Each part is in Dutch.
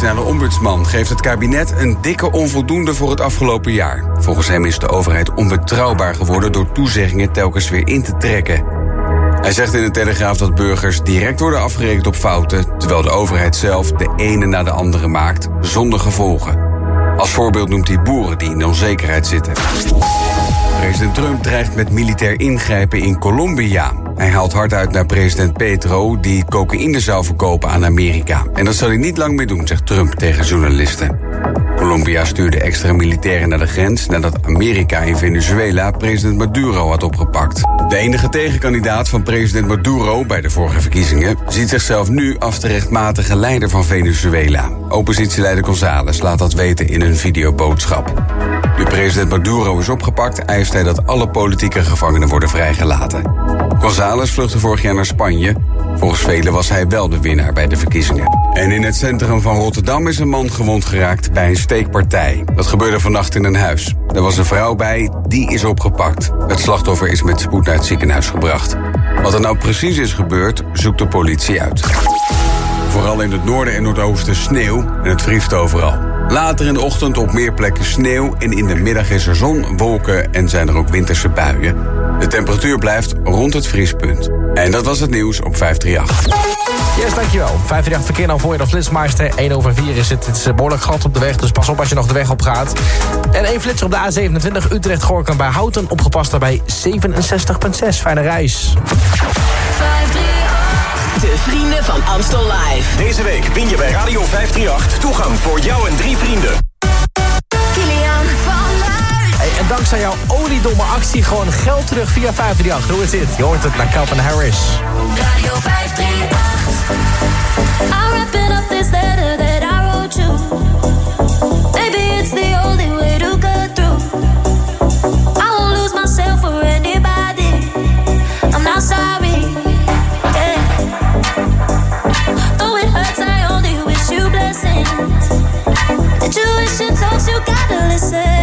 nationale ombudsman geeft het kabinet een dikke onvoldoende voor het afgelopen jaar. Volgens hem is de overheid onbetrouwbaar geworden door toezeggingen telkens weer in te trekken. Hij zegt in de Telegraaf dat burgers direct worden afgerekend op fouten, terwijl de overheid zelf de ene na de andere maakt, zonder gevolgen. Als voorbeeld noemt hij boeren die in onzekerheid zitten. President Trump dreigt met militair ingrijpen in Colombia. Hij haalt hard uit naar president Petro, die cocaïne zou verkopen aan Amerika. En dat zal hij niet lang meer doen, zegt Trump tegen journalisten. Colombia stuurde extra militairen naar de grens nadat Amerika in Venezuela president Maduro had opgepakt. De enige tegenkandidaat van president Maduro bij de vorige verkiezingen ziet zichzelf nu als de rechtmatige leider van Venezuela. Oppositieleider González laat dat weten in een videoboodschap. Nu president Maduro is opgepakt, eist hij dat alle politieke gevangenen worden vrijgelaten. González vluchtte vorig jaar naar Spanje. Volgens velen was hij wel de winnaar bij de verkiezingen. En in het centrum van Rotterdam is een man gewond geraakt bij een steekpartij. Dat gebeurde vannacht in een huis. Er was een vrouw bij, die is opgepakt. Het slachtoffer is met spoed naar het ziekenhuis gebracht. Wat er nou precies is gebeurd, zoekt de politie uit. Vooral in het noorden en noordoosten sneeuw en het vriest overal. Later in de ochtend op meer plekken sneeuw en in de middag is er zon, wolken en zijn er ook winterse buien. De temperatuur blijft rond het vriespunt. En dat was het nieuws op 538. Yes, dankjewel. 538 verkeer nou voor je de Flitsmeister. 1 over 4 is het. Het is behoorlijk glad op de weg, dus pas op als je nog de weg op gaat. En één flitser op de A27 Utrecht-Gorkum bij Houten. Opgepast daarbij 67,6. Fijne reis. 538. De vrienden van Amstel Live. Deze week win je bij Radio 538 toegang voor jou en drie vrienden. Kilian van Luij. Hey, en dankzij jouw oliedomme actie gewoon geld terug via 538. Hoe is dit? Je hoort het naar Calvin Harris. Radio 538. Intuition talks, you gotta listen.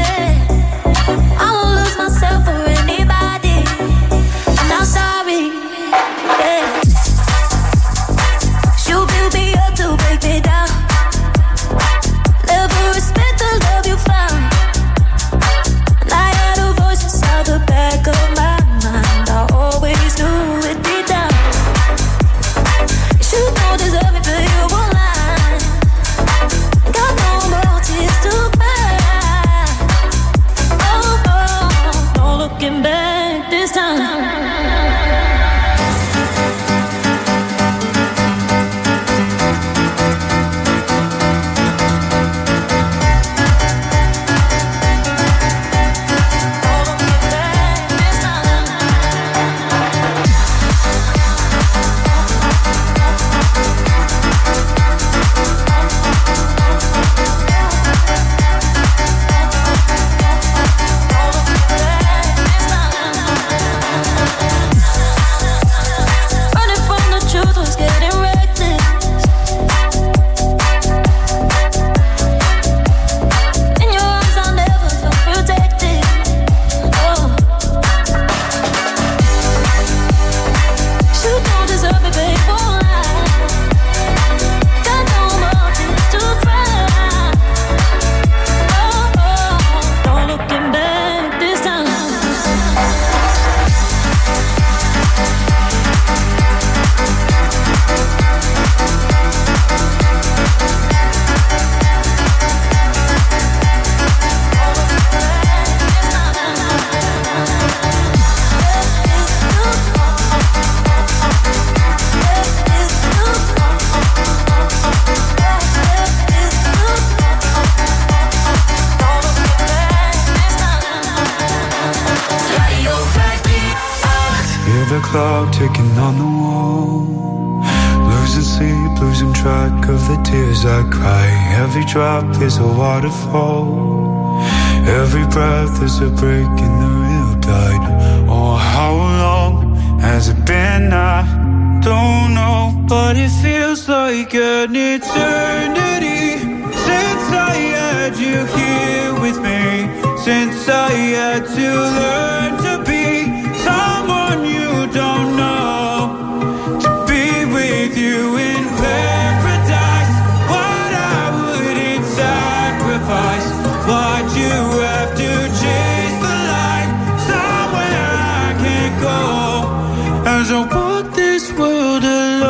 As I walk this world alone,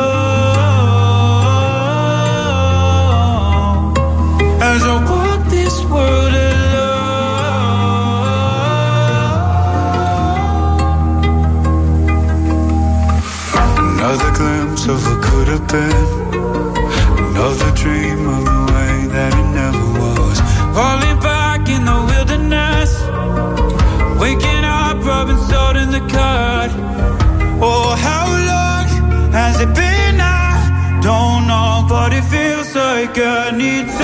as I walk this world alone. Another glimpse of what could have been. Another dream feels like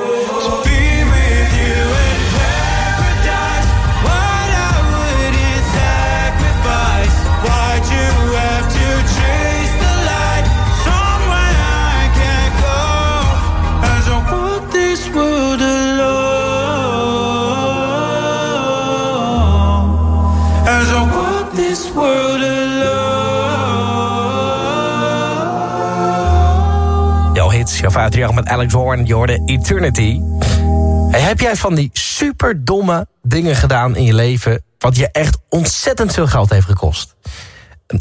538 met Alex Warren, je hoorde Eternity. Heb jij van die super domme dingen gedaan in je leven... wat je echt ontzettend veel geld heeft gekost?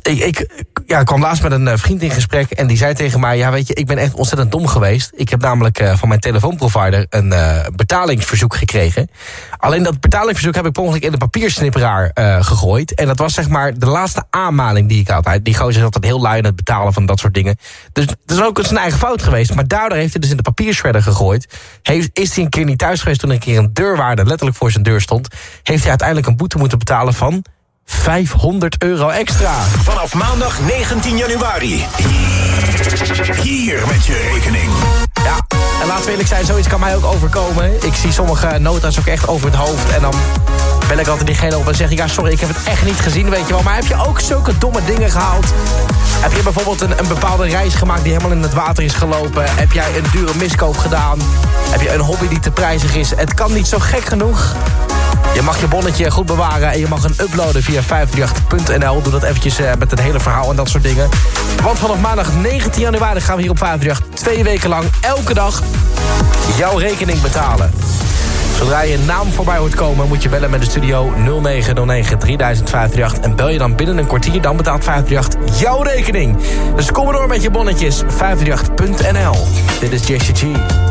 Ik, ja, kwam laatst met een eh, vriend in gesprek en die zei tegen mij... ja, weet je, ik ben echt ontzettend dom geweest. Ik heb namelijk eh, van mijn telefoonprovider een eh, betalingsverzoek gekregen. Alleen dat betalingsverzoek heb ik per ongeluk in de papiersnipperaar gegooid. En dat was zeg maar de laatste aanmaning die ik had. Die gozer is altijd heel lui in het betalen van dat soort dingen. Dus het is ook zijn eigen fout geweest. Maar daardoor heeft hij dus in de papiershredder gegooid. Heeft, is hij een keer niet thuis geweest toen een keer een deurwaarde letterlijk voor zijn deur stond. Heeft hij uiteindelijk een boete moeten betalen van 500 euro extra. Vanaf maandag 19 januari. Hier met je rekening. Ja, en laten we eerlijk zijn, zoiets kan mij ook overkomen. Ik zie sommige nota's ook echt over het hoofd. En dan bel ik altijd diegene op en zeg ik... ja, sorry, ik heb het echt niet gezien, weet je wel. Maar heb je ook zulke domme dingen gehaald? Heb je bijvoorbeeld een, een bepaalde reis gemaakt die helemaal in het water is gelopen? Heb jij een dure miskoop gedaan? Heb je een hobby die te prijzig is? Het kan niet zo gek genoeg. Je mag je bonnetje goed bewaren en je mag hem uploaden via 538.nl. Doe dat eventjes eh, met het hele verhaal en dat soort dingen. Want vanaf maandag 19 januari gaan we hier op 538 twee weken lang elke dag jouw rekening betalen. Zodra je naam voorbij hoort komen, moet je bellen met de studio 0909 3058. En bel je dan binnen een kwartier, dan betaalt 538 jouw rekening. Dus kom maar door met je bonnetjes, 538.nl. Dit is Jesse G.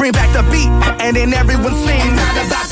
Bring back the beat, and then everyone sings.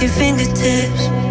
with your fingertips.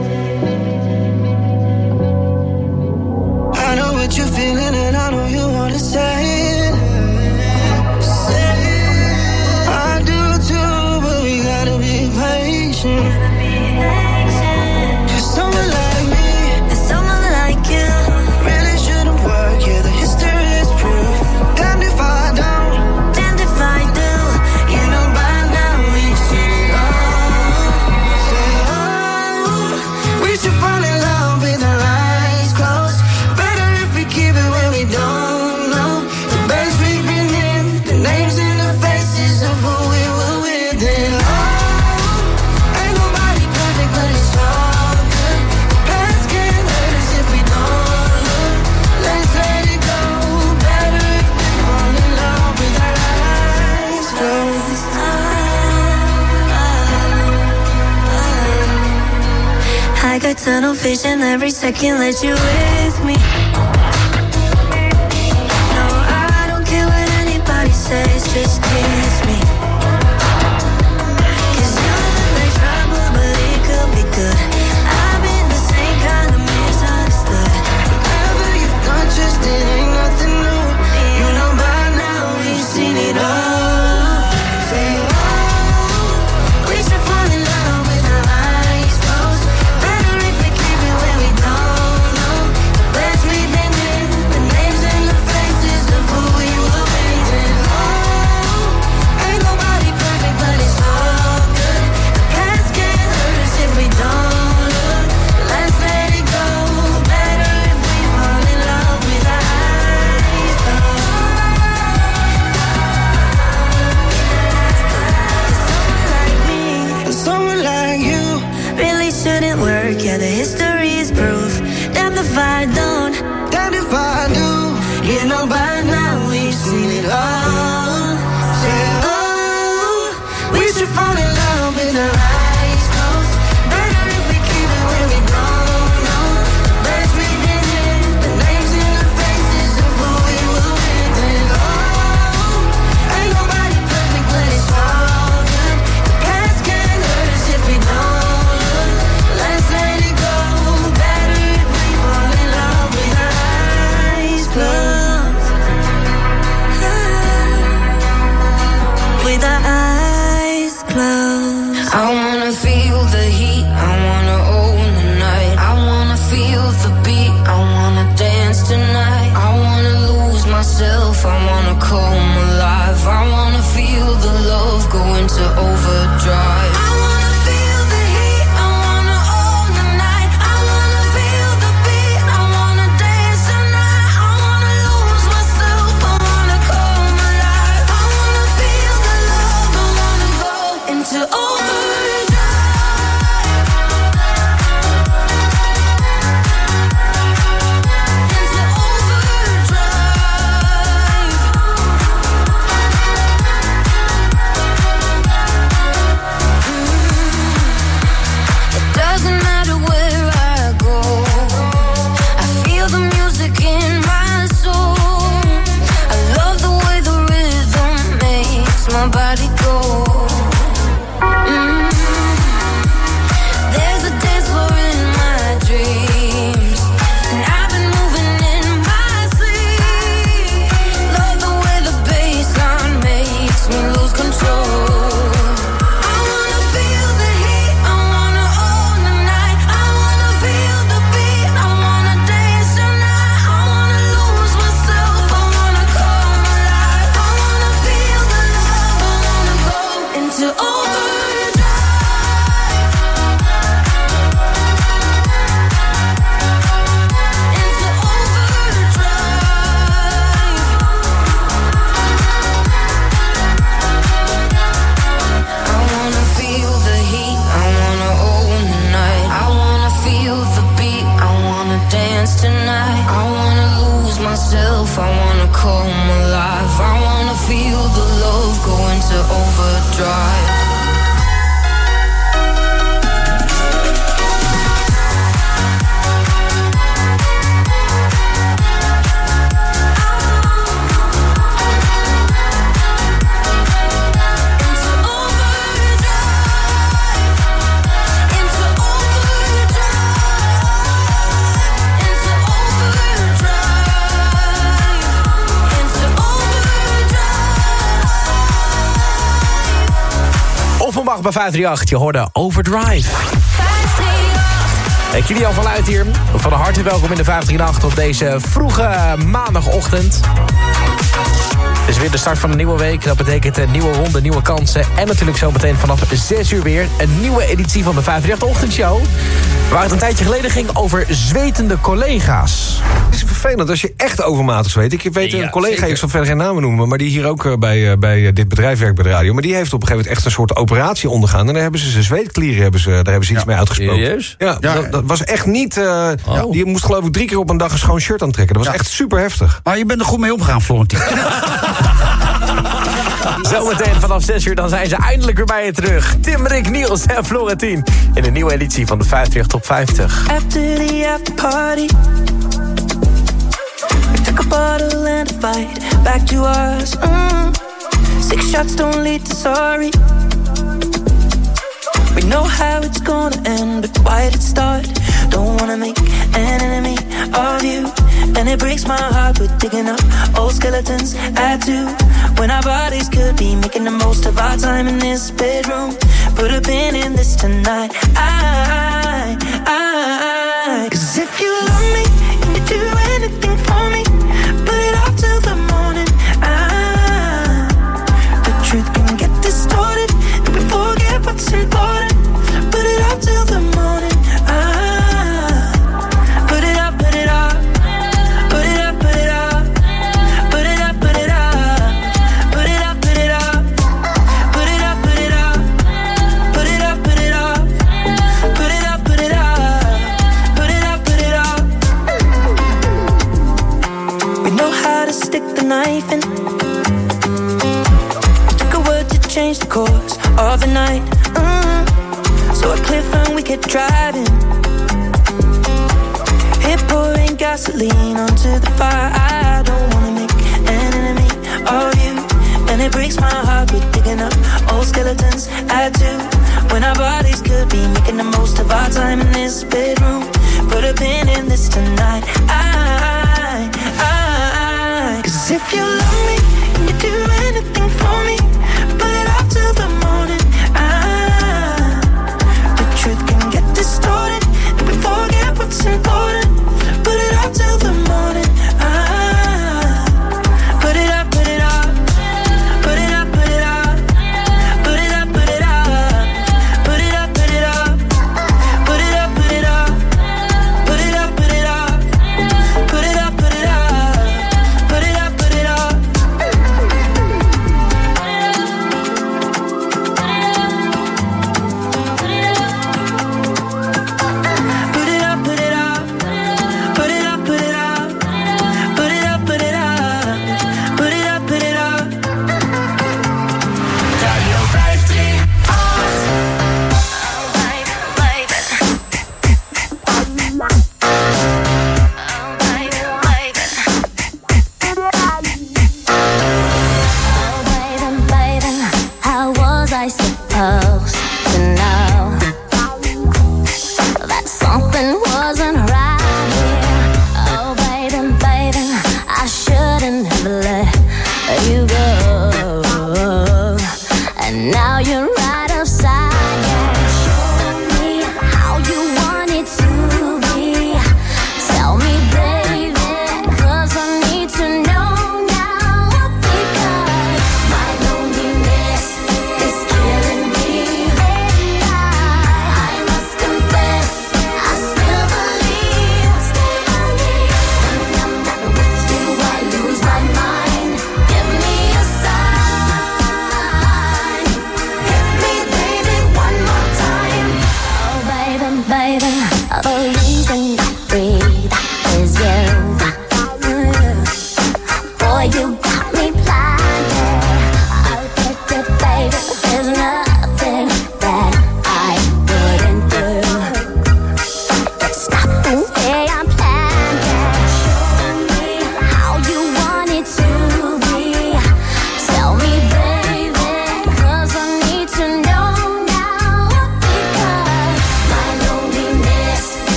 tunnel vision every second that you with me. No, I don't care what anybody says, just keep. 538, je hoorde Overdrive. Hey, Kilian van Luit hier. Van harte welkom in de 538 op deze vroege maandagochtend. Het is weer de start van een nieuwe week. Dat betekent nieuwe ronde, nieuwe kansen. En natuurlijk zo meteen vanaf 6 uur weer een nieuwe editie van de 538-ochtendshow. Waar het een tijdje geleden ging over zwetende collega's. Het is vervelend als je echt overmatig zweet. Ik weet Ja, een collega, zeker. ik zal verder geen namen noemen... maar die hier ook eh, bij, eh, bij eh, dit bedrijf werkt bij de radio... maar die heeft op een gegeven moment echt een soort operatie ondergaan... en daar hebben ze zijn zweetklieren, hebben ze, daar hebben ze iets mee uitgesproken. Serieus? Ja, Ja. Dat, dat was echt niet... eh, Oh. Die moest geloof ik drie keer op een dag een schoon shirt aantrekken. Dat was Ja. echt super heftig. Maar je bent er goed mee omgegaan, Florentien. Zometeen vanaf 6 uur dan zijn ze eindelijk weer bij je terug. Tim, Rick, Niels en Florentien. In een nieuwe editie van de 538 Top 50. After the after party, took a bottle and a fight back to us. Mm. Six shots don't lead to sorry. We know how it's gonna end, but why did it start? Don't wanna make an enemy of you. And it breaks my heart we're digging up old skeletons. I do. When our bodies could be making the most of our time in this bedroom. Put a pin in this tonight. I, I, cause if you love me of the night. Mm. So a cliff and we kept driving. Hit pouring gasoline onto the fire. I don't wanna make an enemy of you. And it breaks my heart we're digging up old skeletons. I do. When our bodies could be making the most of our time in this bedroom.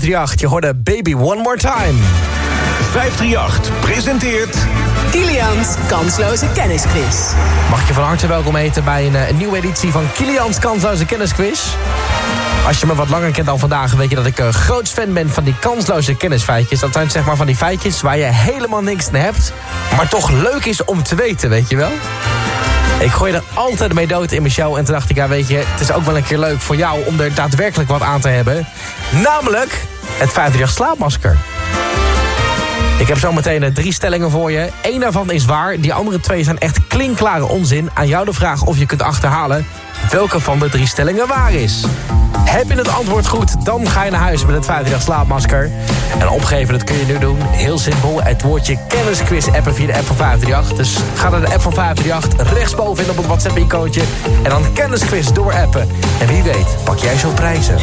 538. Je hoorde Baby One More Time. 538 presenteert... Kilians kansloze kennisquiz. Mag ik je van harte welkom heten bij een, eh, een nieuwe editie van Kilians Kansloze Kennisquiz. Als je me wat langer kent dan vandaag, weet je dat ik een groot fan ben van die kansloze kennisfeitjes. Dat zijn zeg maar van die feitjes waar je helemaal niks aan hebt, maar toch leuk is om te weten, weet je wel? Ik gooi er altijd mee dood in mijn show en toen dacht ik, ja weet je, het is ook wel een keer leuk voor jou om er daadwerkelijk wat aan te hebben. Namelijk het 538 slaapmasker. Ik heb zometeen eh, drie stellingen voor je. Eén daarvan is waar, die andere twee zijn echt klinkklare onzin. Aan jou de vraag of je kunt achterhalen welke van de drie stellingen waar is. Heb je het antwoord goed, dan ga je naar huis met het 538 slaapmasker. En opgeven, dat kun je nu doen. Heel simpel, het woordje kennisquiz appen via de app van 538. Dus ga naar de app van 538, rechtsbovenin op het WhatsApp-icoontje... en dan kennisquiz door appen. En wie weet, pak jij zo prijzen.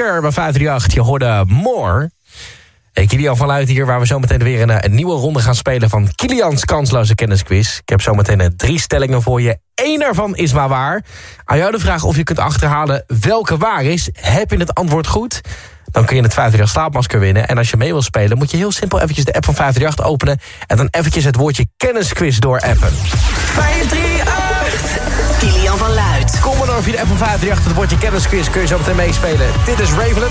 Mijn 538. Je hoorde More. Hey, Kilian van Luiten hier, waar we zo meteen weer een, eh, een, nieuwe ronde gaan spelen... van Kilians kansloze kennisquiz. Ik heb zo meteen eh, drie stellingen voor je. Eén daarvan is maar waar. Aan jou de vraag of je kunt achterhalen welke waar is. Heb je het antwoord goed? Dan kun je het 538 slaapmasker winnen. En als je mee wilt spelen, moet je heel simpel eventjes de app van 538 openen... en dan eventjes het woordje kennisquiz doorappen. 538! Kom maar door via de Apple 538. Het bordje kennisquiz kun je zo meteen meespelen. Dit is Raven en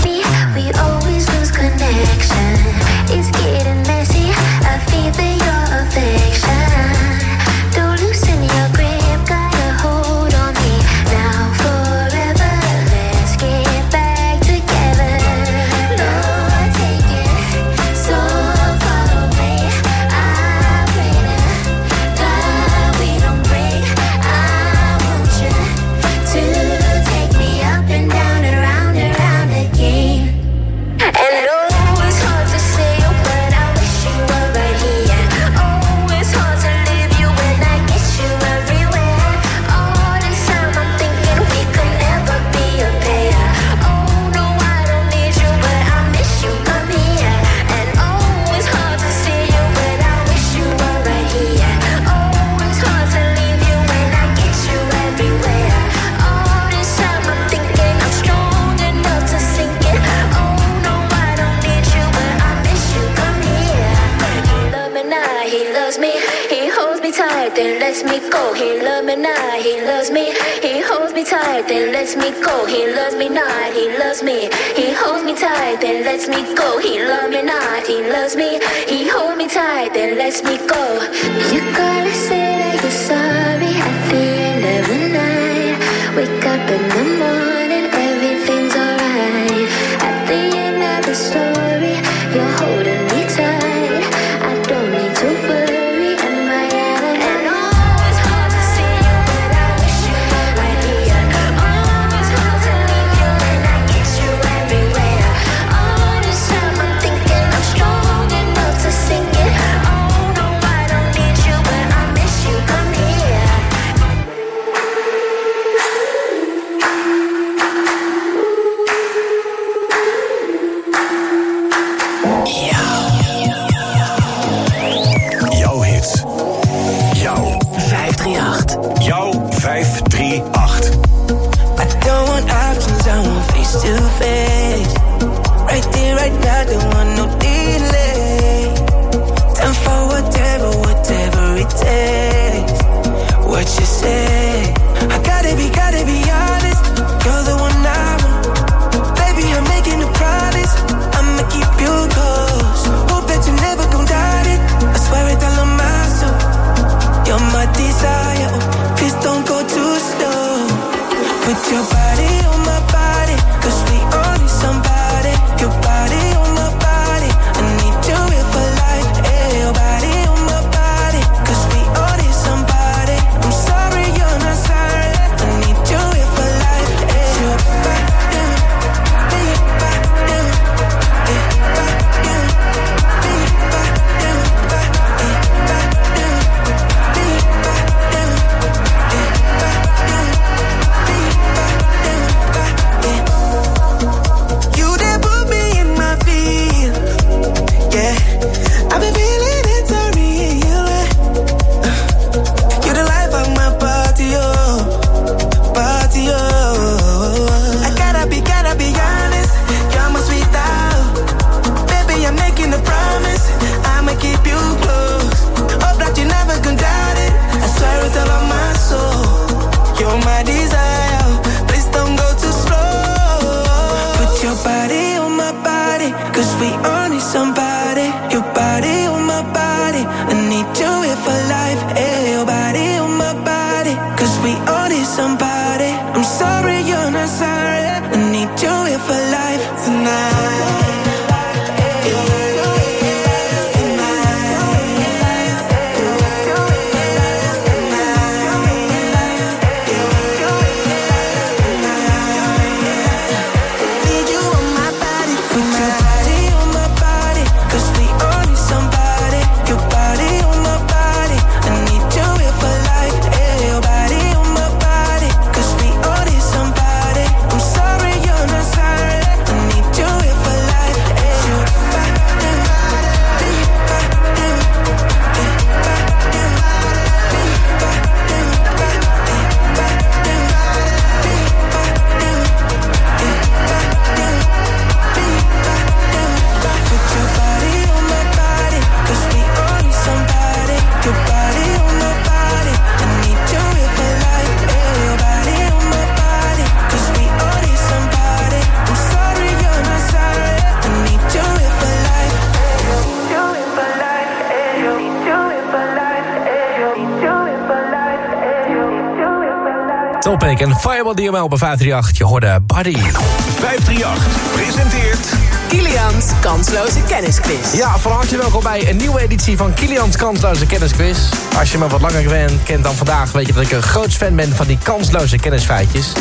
En Fireball DML bij 538. Je hoorde Buddy. 538 presenteert... Kilian's kansloze kennisquiz. Ja, van harte welkom bij een nieuwe editie van Kilian's Kansloze Kennisquiz. Als je me wat langer kent, kent dan vandaag, weet je dat ik een groot fan ben van die kansloze kennisfeitjes.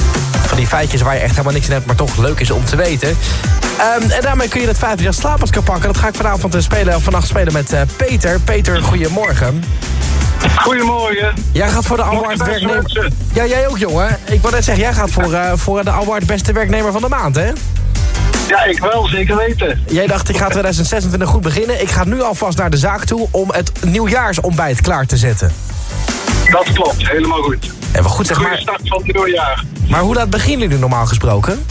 Van die feitjes waar je echt helemaal niks in hebt, maar toch leuk is om te weten. Ehm, en daarmee kun je het 538 slapers kan pakken. Dat ga ik vanavond eh, spelen, of vannacht spelen met eh, Peter. Peter, goedemorgen. Goedemorgen. Jij gaat voor de award werknemer... Ja, jij ook, jongen. Ik wou net zeggen, jij gaat voor, eh, voor de award beste werknemer van de maand, hè? Ja, ik wel, zeker weten. Jij dacht, ik ga 2026 goed beginnen. Ik ga nu alvast naar de zaak toe om het nieuwjaarsontbijt klaar te zetten. Dat klopt, helemaal goed. En wel goed zeg maar. start van het nieuwe jaar. Maar hoe laat beginnen jullie normaal gesproken?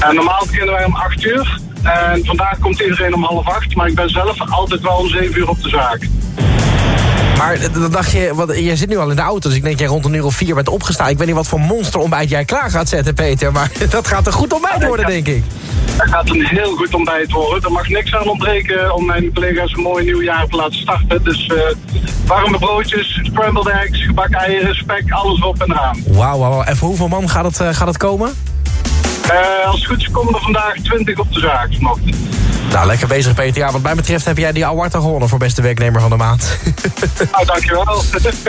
En normaal beginnen wij om 8 uur. En vandaag komt iedereen om half acht. Maar ik ben zelf altijd wel om 7 uur op de zaak. Maar dan dacht je, want jij zit nu al in de auto, dus ik denk jij rond een uur of vier bent opgestaan. Ik weet niet wat voor monsterontbijt jij klaar gaat zetten, Peter. Maar dat gaat een goed ontbijt worden, denk ik. Het gaat een heel goed ontbijt worden. Er mag niks aan ontbreken om mijn collega's een mooi nieuw jaar te laten starten. Dus eh, warme broodjes, scrambled eggs, gebakken eieren, spek, alles op en eraan. Wauw, wauw. En voor hoeveel man gaat het, eh, gaat het komen? Eh, als het goed is komen er vandaag 20 op de zaak vanochtend. Nou, lekker bezig, Peter. Ja, wat mij betreft heb jij die award al gewonnen voor beste werknemer van de maand. Nou, dankjewel.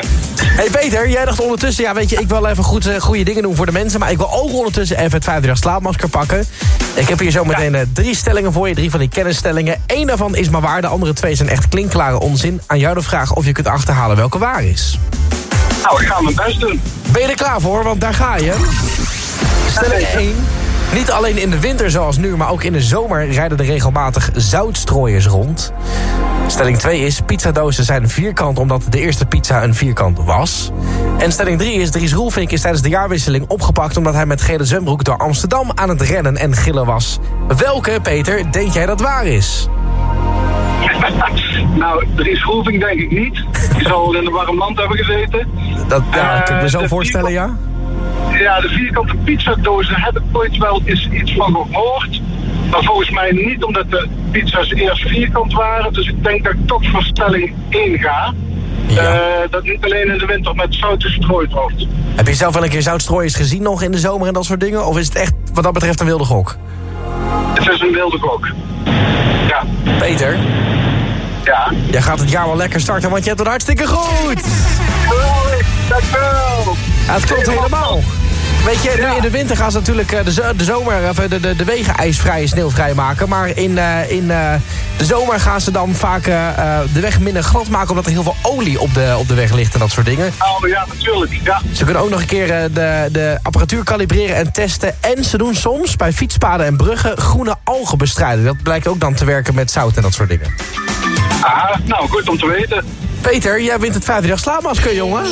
hey Peter, jij dacht ondertussen, ja weet je, ik wil even goed, eh, goede dingen doen voor de mensen. Maar ik wil ook ondertussen even het 538 slaapmasker pakken. Ik heb hier zo meteen eh, drie stellingen voor je, drie van die kennisstellingen. Eén daarvan is maar waar, de andere twee zijn echt klinkklare onzin. Aan jou de vraag of je kunt achterhalen welke waar is. nou, ik ga mijn best doen. Ben je er klaar voor? Want daar ga je. Stelling 1. Niet alleen in de winter zoals nu, maar ook in de zomer rijden er regelmatig zoutstrooiers rond. Stelling 2 is, pizzadozen zijn vierkant omdat de eerste pizza een vierkant was. En stelling 3 is, Dries Roelvink is tijdens de jaarwisseling opgepakt... omdat hij met gele zwembroek door Amsterdam aan het rennen en gillen was. Welke, Peter, denk jij dat waar is? nou, Dries Roelving denk ik niet. Die zal in een warm land hebben gezeten. Dat ja, kan ik me zo Eh, voorstellen, ja? Ja, de vierkante pizzadozen heb ik ooit wel eens iets van gehoord. Maar volgens mij niet omdat de pizza's eerst vierkant waren. Dus ik denk dat ik toch voor stelling 1 ga. Eh, dat niet alleen in de winter met zout gestrooid wordt. Heb je zelf wel een keer zoutstrooiers gezien nog in de zomer en dat soort dingen? Of is het echt wat dat betreft een wilde gok? Het is een wilde gok. Ja. Peter? Ja. Jij gaat het jaar wel lekker starten, want je hebt het hartstikke goed! Geweldig, dankjewel. Ja, het klopt helemaal. Weet je, nu in de winter gaan ze natuurlijk eh, de, zo- de zomer, of, eh, de, de, de wegen ijsvrij, sneeuwvrij maken. Maar in, eh, in eh, de zomer gaan ze dan vaak eh, eh, de weg minder glad maken... omdat er heel veel olie op de, op de weg ligt en dat soort dingen. Oh ja, natuurlijk. Ja. Ze kunnen ook nog een keer eh, de, de apparatuur kalibreren en testen. En ze doen soms bij fietspaden en bruggen groene algen bestrijden. Dat blijkt ook dan te werken met zout en dat soort dingen. Ah, nou, goed om te weten. Peter, jij wint het 538 slaapmasker, jongen.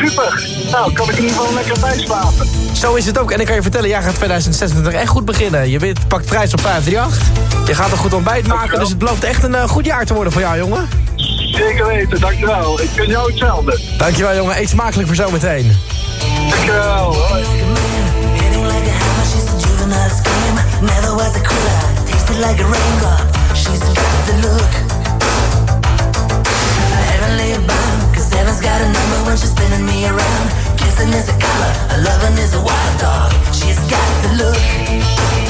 Super. Nou, kan ik in ieder geval lekker bijslapen. Zo is het ook. En ik kan je vertellen, jij gaat 2026 echt goed beginnen. Je wint, pakt prijs op 538. Je gaat een goed ontbijt maken, dus het belooft echt een eh, goed jaar te worden voor jou, jongen. Zeker weten, dankjewel. Ik vind jou hetzelfde. Dankjewel, jongen. Eet smakelijk voor zometeen. Dankjewel. Hoi. juvenile scheme. Never was a cooler, tasted like a rainbow. She's got the look. Heaven's got a number when she's spinning me around. Kissing is a color, a loving is a wild dog. She's got the look.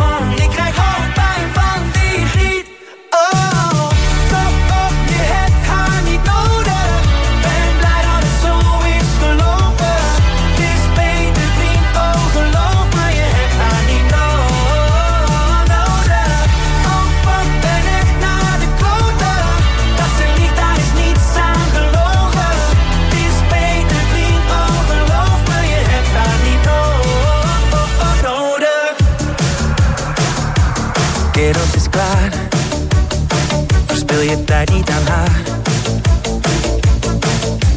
Verspil je tijd niet aan haar.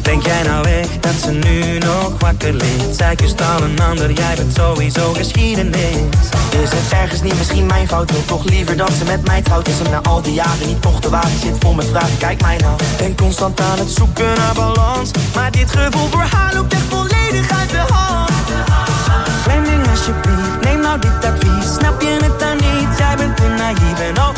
Denk jij nou echt dat ze nu nog wakker ligt? Zij kust al een ander, jij bent sowieso geschiedenis. Is het ergens niet misschien mijn fout? Wil toch liever dat ze met mij trouwt? Is hem na al die jaren niet toch te wagen? Zit vol met vragen, kijk mij nou. Ben constant aan het zoeken naar balans. Maar dit gevoel voor haar loopt echt volledig uit de hand. Fleming alsjeblieft, neem nou dit advies Snap je het dan niet? Jij bent te naïef en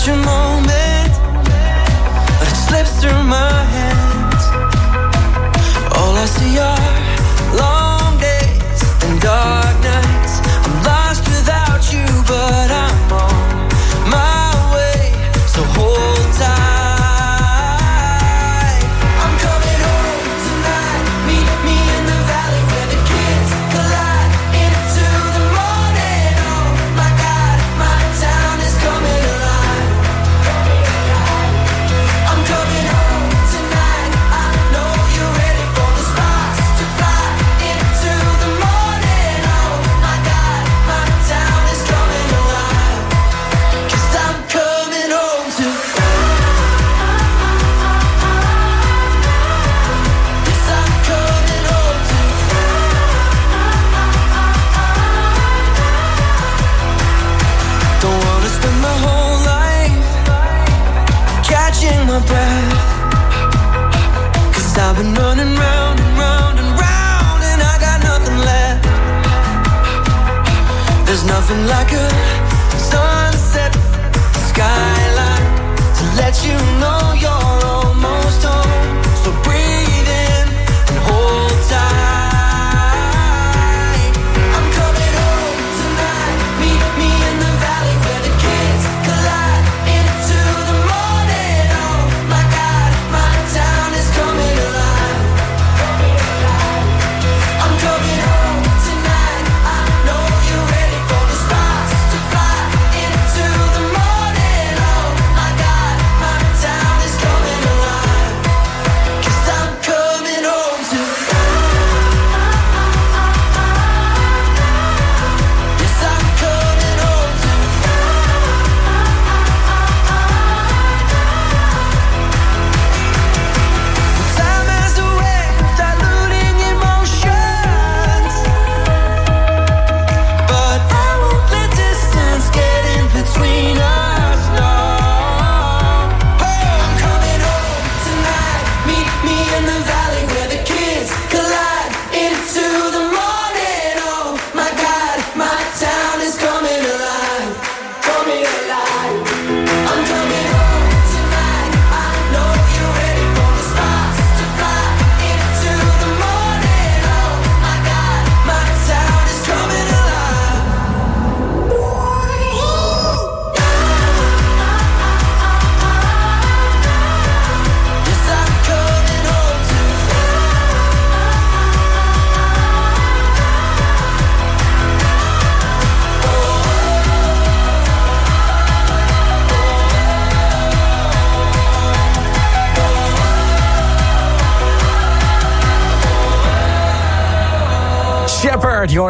such a moment, but it slips through my hands. All I see are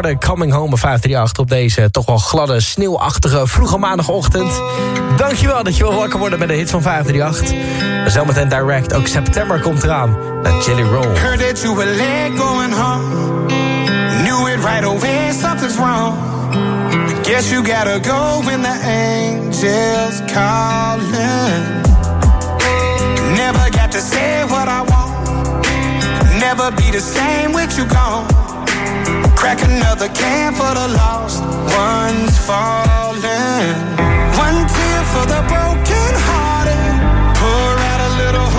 hoorde Coming Home 538 op deze toch wel gladde, sneeuwachtige vroege maandagochtend. Dankjewel dat je wel wakker worden met de hit van 538. Zometeen direct, ook september komt eraan. Naar Jelly Roll. Heard that you were late going home. Knew it right away, something's wrong. I guess you gotta go when the angels calling. Never got to say what I want. Never be the same with you gone. Crack another can for the lost ones falling. One tear for the broken hearted. Pour out a little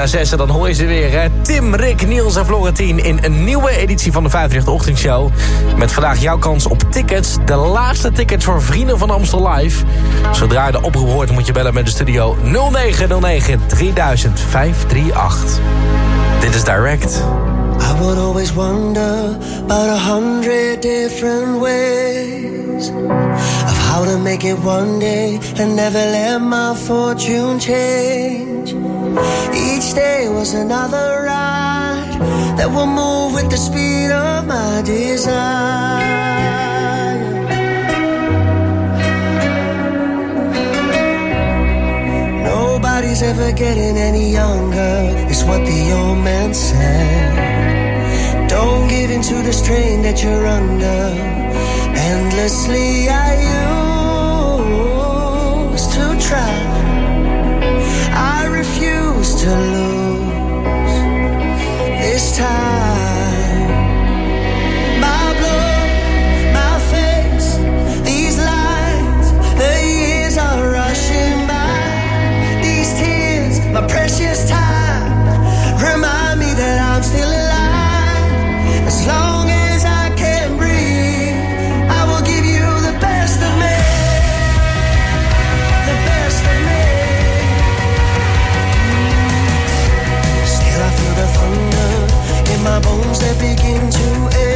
Na zes dan hoor je ze weer. Hè? Tim, Rick, Niels en Florentien in een nieuwe editie van de 538 Ochtendshow. Met vandaag jouw kans op tickets. De laatste tickets voor Vrienden van Amstel Live. Zodra je de oproep hoort moet je bellen met de studio 0909 3000 538. Dit is Direct. I would always wonder about a hundred different ways of how to make it one day and never let my fortune change. Each day was another ride that will move with the speed of my desire. Nobody's ever getting any younger, is what the old man said. Don't give in to the strain that you're under. Endlessly, I use. My bones that begin to ache.